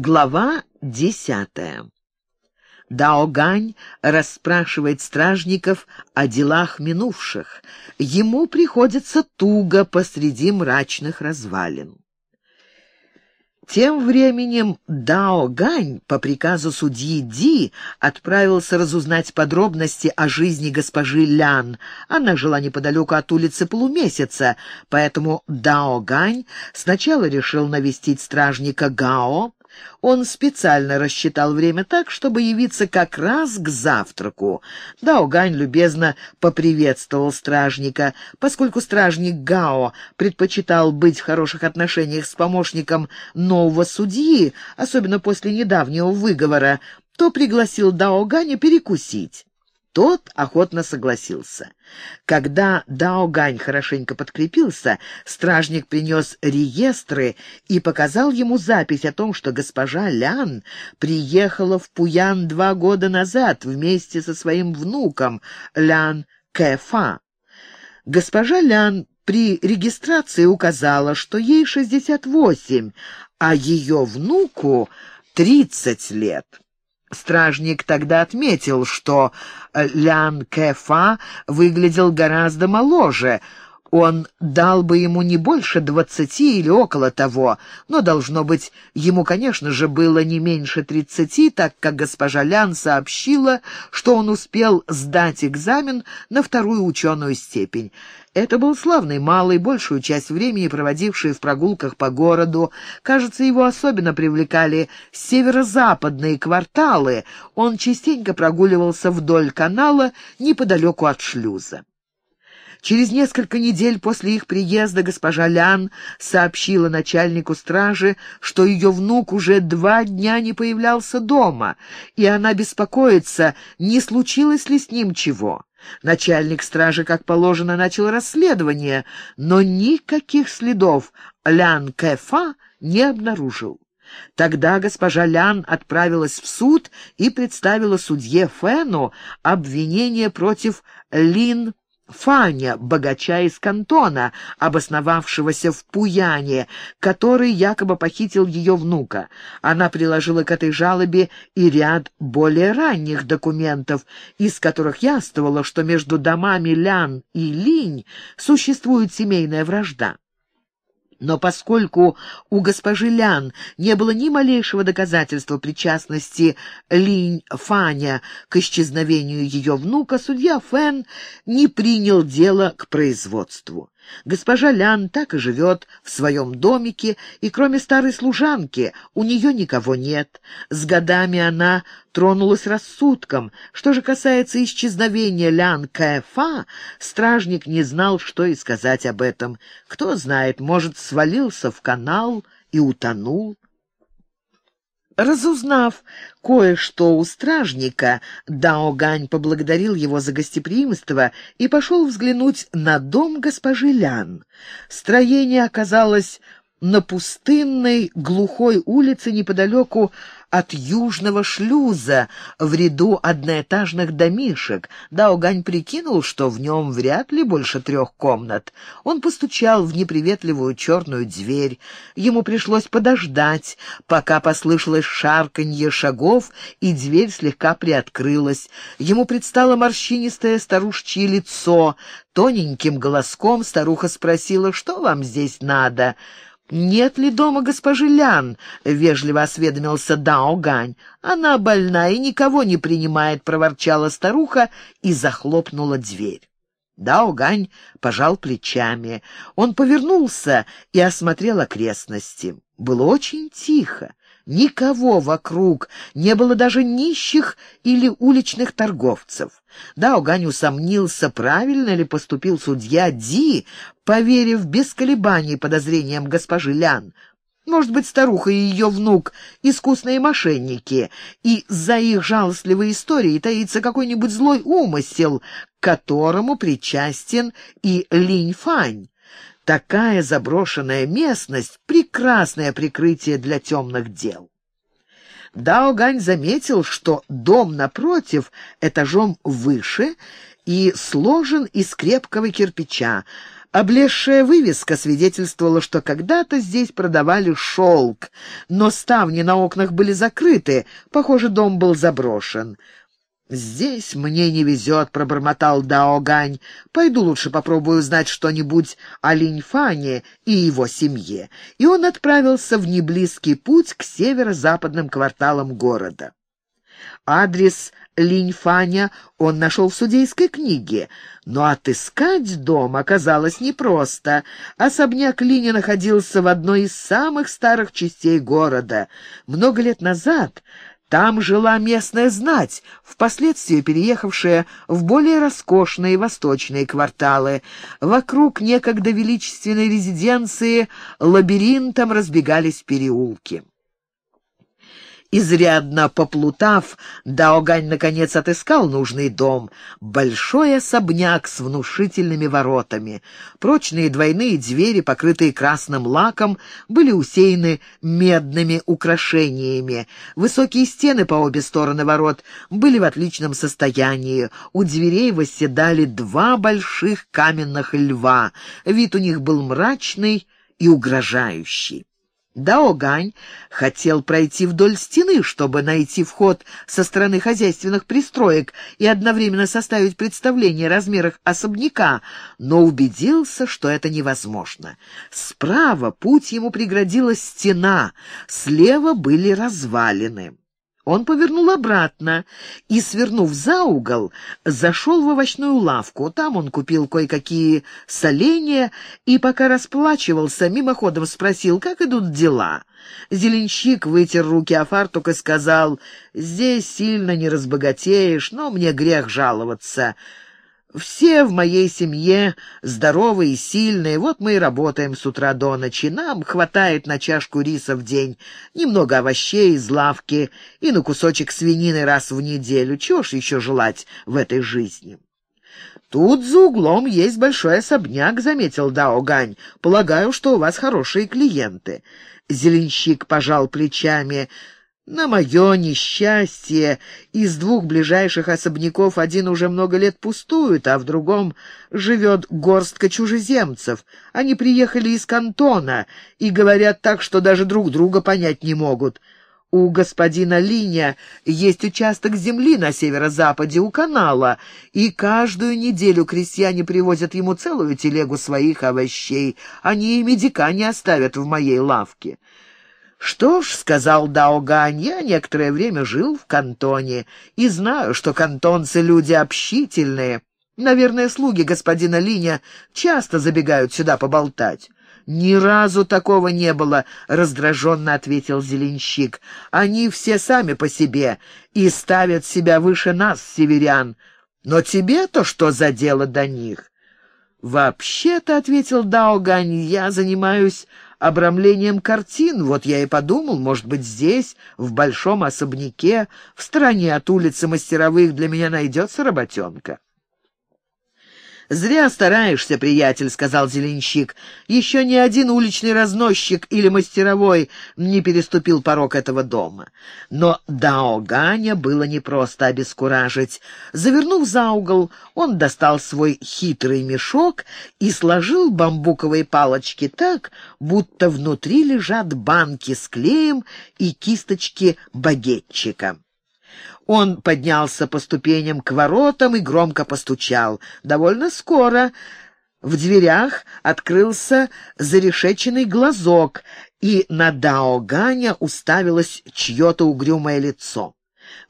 Глава десятая. Даогань расспрашивает стражников о делах минувших. Ему приходится туго посреди мрачных развалин. Тем временем Дао Гань по приказу судьи Ди отправился разузнать подробности о жизни госпожи Лян. Она жила неподалеку от улицы Полумесяца, поэтому Дао Гань сначала решил навестить стражника Гао, он специально рассчитал время так, чтобы явиться как раз к завтраку. Даогань любезно поприветствовал стражника. Поскольку стражник Гао предпочитал быть в хороших отношениях с помощником нового судьи, особенно после недавнего выговора, то пригласил Даоганя перекусить. Тот охотно согласился. Когда Даогань хорошенько подкрепился, стражник принес реестры и показал ему запись о том, что госпожа Лян приехала в Пуян два года назад вместе со своим внуком Лян Кэфа. Госпожа Лян при регистрации указала, что ей 68, а ее внуку 30 лет. Стражник тогда отметил, что э, Лян Кэфа выглядел гораздо моложе. Он дал бы ему не больше двадцати или около того, но, должно быть, ему, конечно же, было не меньше тридцати, так как госпожа Лян сообщила, что он успел сдать экзамен на вторую ученую степень. Это был славный малый, большую часть времени проводивший в прогулках по городу. Кажется, его особенно привлекали северо-западные кварталы. Он частенько прогуливался вдоль канала неподалеку от шлюза. Через несколько недель после их приезда госпожа Лян сообщила начальнику стражи, что ее внук уже два дня не появлялся дома, и она беспокоится, не случилось ли с ним чего. Начальник стражи, как положено, начал расследование, но никаких следов Лян Кэфа не обнаружил. Тогда госпожа Лян отправилась в суд и представила судье Фэну обвинение против Лин Фаня, богача из кантона, обосновавшегося в Пуяне, который якобы похитил ее внука. Она приложила к этой жалобе и ряд более ранних документов, из которых яствовало, что между домами Лян и Линь существует семейная вражда. Но поскольку у госпожи Лян не было ни малейшего доказательства причастности Линь Фаня к исчезновению ее внука, судья Фэн не принял дело к производству. Госпожа Лян так и живет в своем домике, и кроме старой служанки у нее никого нет. С годами она тронулась рассудком. Что же касается исчезновения Лян Кэфа, стражник не знал, что и сказать об этом. Кто знает, может, свалился в канал и утонул. Разузнав кое-что у стражника, Дао Гань поблагодарил его за гостеприимство и пошел взглянуть на дом госпожи Лян. Строение оказалось на пустынной глухой улице неподалеку от южного шлюза в ряду одноэтажных домишек. Даугань прикинул, что в нем вряд ли больше трех комнат. Он постучал в неприветливую черную дверь. Ему пришлось подождать, пока послышалось шарканье шагов, и дверь слегка приоткрылась. Ему предстало морщинистое старушечье лицо. Тоненьким голоском старуха спросила, что вам здесь надо. «Нет ли дома госпожи Лян?» — вежливо осведомился Дао Гань. «Она больна и никого не принимает», — проворчала старуха и захлопнула дверь. Дао Гань пожал плечами. Он повернулся и осмотрел окрестности. Было очень тихо. Никого вокруг, не было даже нищих или уличных торговцев. Да, Огань усомнился, правильно ли поступил судья Ди, поверив без колебаний подозрениям госпожи Лян. Может быть, старуха и ее внук — искусные мошенники, и за их жалостливой историей таится какой-нибудь злой умысел, к которому причастен и Линь Фань. Такая заброшенная местность — прекрасное прикрытие для темных дел. Дао Гань заметил, что дом напротив этажом выше и сложен из крепкого кирпича, Облезшая вывеска свидетельствовала, что когда-то здесь продавали шелк, но ставни на окнах были закрыты, похоже, дом был заброшен. «Здесь мне не везет», — пробормотал Дао Гань. «Пойду лучше попробую узнать что-нибудь о Линьфане и его семье». И он отправился в неблизкий путь к северо-западным кварталам города. Адрес Линьфаня он нашел в судейской книге, но отыскать дом оказалось непросто. Особняк Линя находился в одной из самых старых частей города. Много лет назад там жила местная знать, впоследствии переехавшая в более роскошные восточные кварталы. Вокруг некогда величественной резиденции лабиринтом разбегались переулки. Изрядно поплутав, Даогань наконец отыскал нужный дом. Большой особняк с внушительными воротами. Прочные двойные двери, покрытые красным лаком, были усеяны медными украшениями. Высокие стены по обе стороны ворот были в отличном состоянии. У дверей восседали два больших каменных льва. Вид у них был мрачный и угрожающий. Даогань хотел пройти вдоль стены, чтобы найти вход со стороны хозяйственных пристроек и одновременно составить представление о размерах особняка, но убедился, что это невозможно. Справа путь ему преградила стена, слева были развалины. Он повернул обратно и, свернув за угол, зашел в овощную лавку. Там он купил кое-какие соленья и, пока расплачивался, мимоходом спросил, как идут дела. Зеленщик вытер руки о фартук и сказал, «Здесь сильно не разбогатеешь, но мне грех жаловаться». Все в моей семье здоровые и сильные, вот мы и работаем с утра до ночи. Нам хватает на чашку риса в день, немного овощей из лавки и на кусочек свинины раз в неделю. Чего ж еще желать в этой жизни?» «Тут за углом есть большой особняк», — заметил Дао Гань. «Полагаю, что у вас хорошие клиенты». Зеленщик пожал плечами. На мое несчастье из двух ближайших особняков один уже много лет пустует, а в другом живет горстка чужеземцев. Они приехали из кантона и говорят так, что даже друг друга понять не могут. У господина Линя есть участок земли на северо-западе у канала, и каждую неделю крестьяне привозят ему целую телегу своих овощей. Они и медика не оставят в моей лавке. «Что ж», — сказал Даогань, — «я некоторое время жил в кантоне и знаю, что кантонцы люди общительные. Наверное, слуги господина Линя часто забегают сюда поболтать». «Ни разу такого не было», — раздраженно ответил Зеленщик. «Они все сами по себе и ставят себя выше нас, северян. Но тебе-то что за дело до них?» «Вообще-то», — ответил Даогань, — «я занимаюсь обрамлением картин. Вот я и подумал, может быть, здесь, в большом особняке, в стороне от улицы мастеровых, для меня найдется работенка. «Зря стараешься, приятель», — сказал Зеленщик. «Еще ни один уличный разносчик или мастеровой не переступил порог этого дома». Но Дао Ганя было непросто обескуражить. Завернув за угол, он достал свой хитрый мешок и сложил бамбуковые палочки так, будто внутри лежат банки с клеем и кисточки багетчика. Он поднялся по ступеням к воротам и громко постучал. Довольно скоро в дверях открылся зарешеченный глазок, и на Дао Ганя уставилось чье-то угрюмое лицо.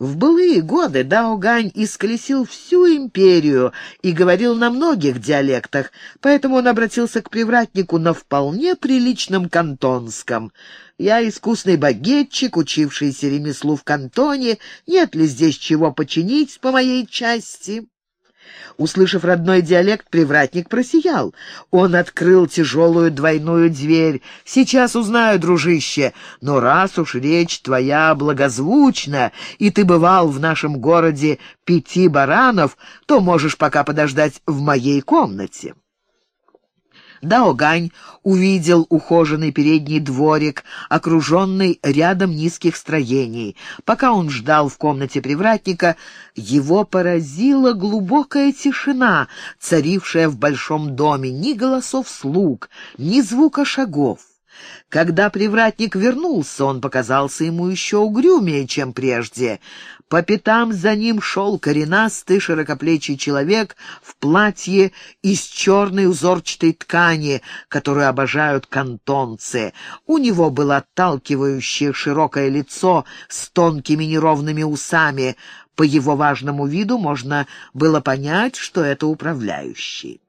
В былые годы Дао Гань исколесил всю империю и говорил на многих диалектах, поэтому он обратился к привратнику на вполне приличном кантонском — я искусный багетчик, учившийся ремеслу в кантоне. Нет ли здесь чего починить по моей части?» Услышав родной диалект, привратник просиял. Он открыл тяжелую двойную дверь. «Сейчас узнаю, дружище, но раз уж речь твоя благозвучна, и ты бывал в нашем городе пяти баранов, то можешь пока подождать в моей комнате». Даогань увидел ухоженный передний дворик, окруженный рядом низких строений. Пока он ждал в комнате привратника, его поразила глубокая тишина, царившая в большом доме, ни голосов слуг, ни звука шагов. Когда привратник вернулся, он показался ему еще угрюмее, чем прежде. По пятам за ним шел коренастый широкоплечий человек в платье из черной узорчатой ткани, которую обожают кантонцы. У него было отталкивающее широкое лицо с тонкими неровными усами. По его важному виду можно было понять, что это управляющий.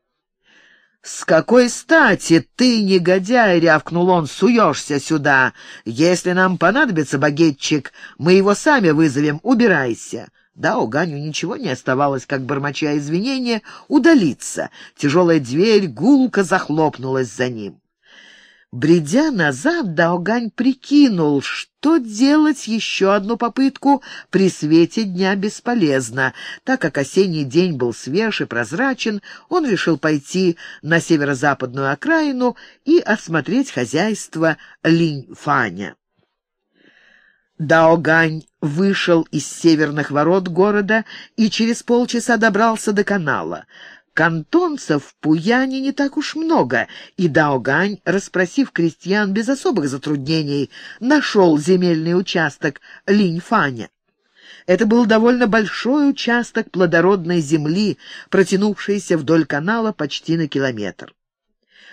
«С какой стати ты, негодяй, — рявкнул он, — суешься сюда? Если нам понадобится багетчик, мы его сами вызовем, убирайся». Да, у Ганю ничего не оставалось, как, бормоча извинения, удалиться. Тяжелая дверь гулко захлопнулась за ним. Бредя назад, Даогань прикинул, что делать еще одну попытку при свете дня бесполезно. Так как осенний день был свеж и прозрачен, он решил пойти на северо-западную окраину и осмотреть хозяйство Линь-Фаня. Даогань вышел из северных ворот города и через полчаса добрался до канала. Кантонцев в Пуяне не так уж много, и Даогань, расспросив крестьян без особых затруднений, нашел земельный участок Линьфаня. Это был довольно большой участок плодородной земли, протянувшийся вдоль канала почти на километр.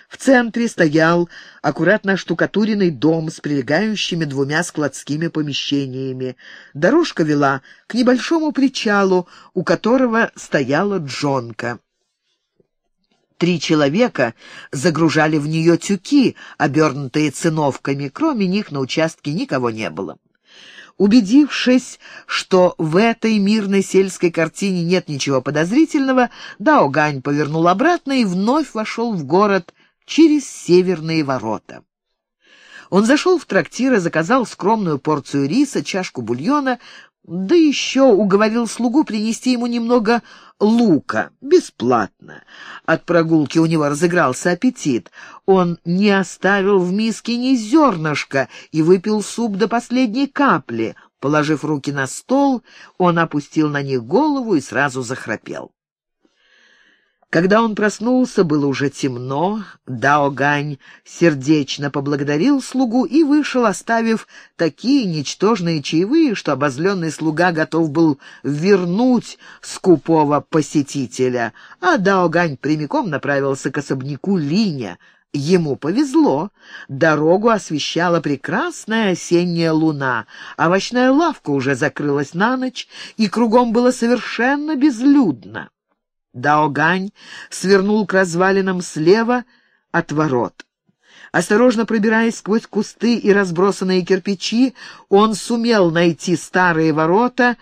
В центре стоял аккуратно штукатуренный дом с прилегающими двумя складскими помещениями. Дорожка вела к небольшому причалу, у которого стояла джонка. Три человека загружали в нее тюки, обернутые циновками. Кроме них на участке никого не было. Убедившись, что в этой мирной сельской картине нет ничего подозрительного, Даогань повернул обратно и вновь вошел в город через северные ворота. Он зашел в трактир и заказал скромную порцию риса, чашку бульона, да еще уговорил слугу принести ему немного лука, бесплатно. От прогулки у него разыгрался аппетит. Он не оставил в миске ни зернышка и выпил суп до последней капли. Положив руки на стол, он опустил на них голову и сразу захрапел. Когда он проснулся, было уже темно. Даогань сердечно поблагодарил слугу и вышел, оставив такие ничтожные чаевые, что обозленный слуга готов был вернуть скупого посетителя. А Даогань прямиком направился к особняку Линя. Ему повезло. Дорогу освещала прекрасная осенняя луна. Овощная лавка уже закрылась на ночь, и кругом было совершенно безлюдно. Даогань свернул к развалинам слева от ворот. Осторожно пробираясь сквозь кусты и разбросанные кирпичи, он сумел найти старые ворота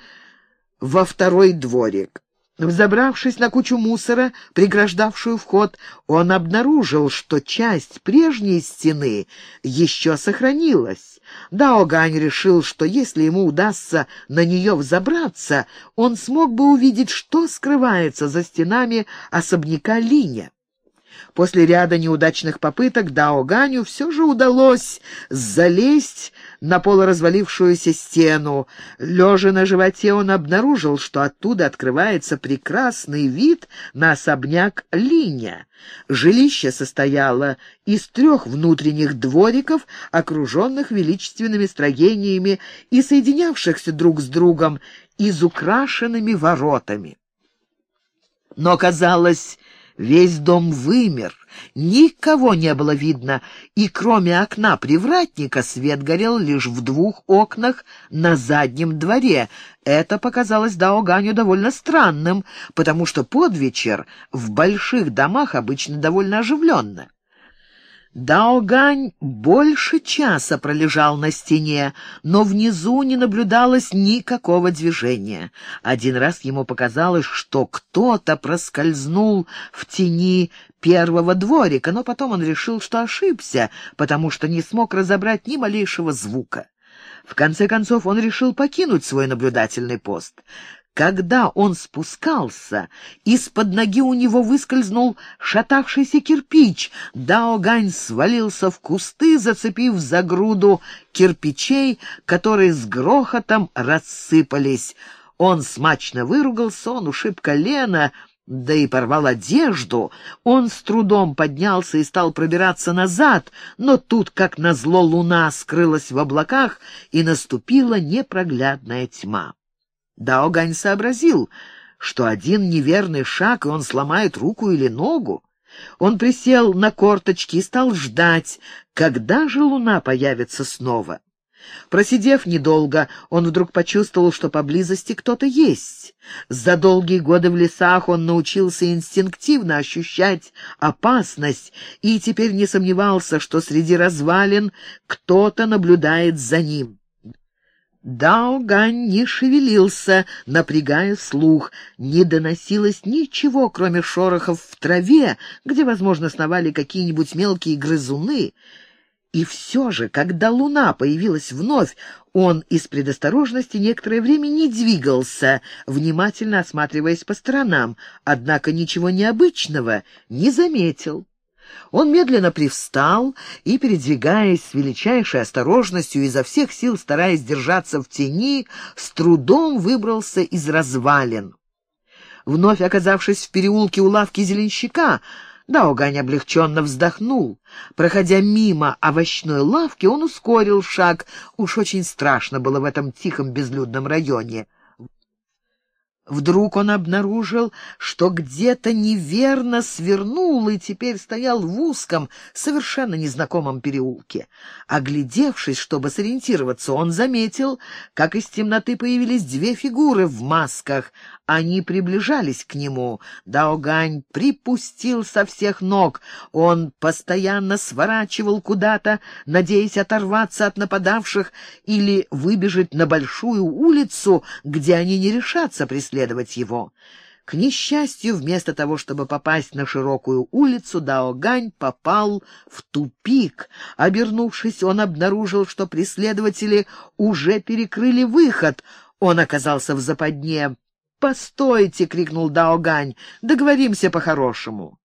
во второй дворик. Взобравшись на кучу мусора, преграждавшую вход, он обнаружил, что часть прежней стены еще сохранилась. Даогань решил, что если ему удастся на нее взобраться, он смог бы увидеть, что скрывается за стенами особняка Линя. После ряда неудачных попыток Дао Ганю все же удалось залезть на полуразвалившуюся стену. Лежа на животе, он обнаружил, что оттуда открывается прекрасный вид на особняк Линя. Жилище состояло из трех внутренних двориков, окруженных величественными строениями и соединявшихся друг с другом изукрашенными воротами. Но, казалось, Весь дом вымер, никого не было видно, и кроме окна привратника свет горел лишь в двух окнах на заднем дворе. Это показалось Даоганю довольно странным, потому что под вечер в больших домах обычно довольно оживленно. Даогань больше часа пролежал на стене, но внизу не наблюдалось никакого движения. Один раз ему показалось, что кто-то проскользнул в тени первого дворика, но потом он решил, что ошибся, потому что не смог разобрать ни малейшего звука. В конце концов он решил покинуть свой наблюдательный пост. Когда он спускался, из-под ноги у него выскользнул шатавшийся кирпич. Даогань свалился в кусты, зацепив за груду кирпичей, которые с грохотом рассыпались. Он смачно выругался, он ушиб колено, да и порвал одежду. Он с трудом поднялся и стал пробираться назад, но тут, как назло, луна скрылась в облаках, и наступила непроглядная тьма. Даогань сообразил, что один неверный шаг, и он сломает руку или ногу. Он присел на корточки и стал ждать, когда же луна появится снова. Просидев недолго, он вдруг почувствовал, что поблизости кто-то есть. За долгие годы в лесах он научился инстинктивно ощущать опасность и теперь не сомневался, что среди развалин кто-то наблюдает за ним. Дао Гань не шевелился, напрягая слух. Не доносилось ничего, кроме шорохов в траве, где, возможно, сновали какие-нибудь мелкие грызуны. И все же, когда луна появилась вновь, он из предосторожности некоторое время не двигался, внимательно осматриваясь по сторонам, однако ничего необычного не заметил. Он медленно привстал и, передвигаясь с величайшей осторожностью, изо всех сил стараясь держаться в тени, с трудом выбрался из развалин. Вновь оказавшись в переулке у лавки зеленщика, Даугань облегченно вздохнул. Проходя мимо овощной лавки, он ускорил шаг. Уж очень страшно было в этом тихом безлюдном районе. Вдруг он обнаружил, что где-то неверно свернул и теперь стоял в узком, совершенно незнакомом переулке. Оглядевшись, чтобы сориентироваться, он заметил, как из темноты появились две фигуры в масках. Они приближались к нему. Даогань припустил со всех ног. Он постоянно сворачивал куда-то, надеясь оторваться от нападавших или выбежать на большую улицу, где они не решатся преследовать его. К несчастью, вместо того, чтобы попасть на широкую улицу, Даогань попал в тупик. Обернувшись, он обнаружил, что преследователи уже перекрыли выход. Он оказался в западне. «Постойте!» — крикнул Даогань. «Договоримся по-хорошему».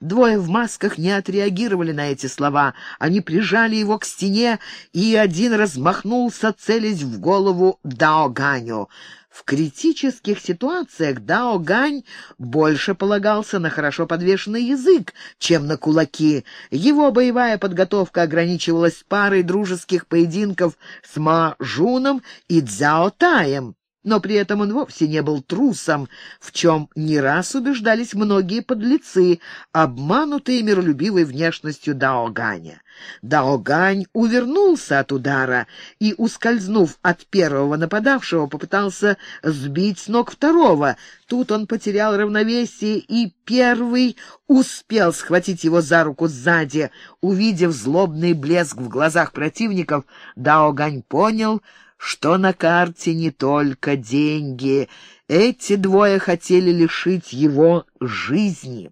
Двое в масках не отреагировали на эти слова. Они прижали его к стене, и один размахнулся, целясь в голову Даоганю. В критических ситуациях Дао Гань больше полагался на хорошо подвешенный язык, чем на кулаки. Его боевая подготовка ограничивалась парой дружеских поединков с Ма Жуном и Цзяо Таем но при этом он вовсе не был трусом, в чем не раз убеждались многие подлецы, обманутые миролюбивой внешностью Даоганя. Даогань увернулся от удара и, ускользнув от первого нападавшего, попытался сбить с ног второго. Тут он потерял равновесие, и первый успел схватить его за руку сзади. Увидев злобный блеск в глазах противников, Даогань понял — что на карте не только деньги. Эти двое хотели лишить его жизни.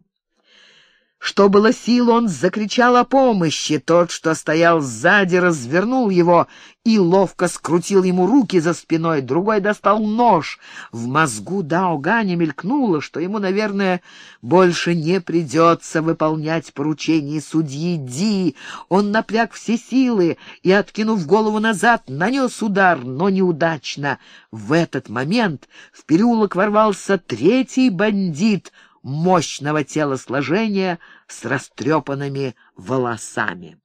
Что было сил, он закричал о помощи. Тот, что стоял сзади, развернул его и ловко скрутил ему руки за спиной. Другой достал нож. В мозгу Даогани мелькнуло, что ему, наверное, больше не придется выполнять поручение судьи Ди. Он напряг все силы и, откинув голову назад, нанес удар, но неудачно. В этот момент в переулок ворвался третий бандит — мощного телосложения с растрепанными волосами.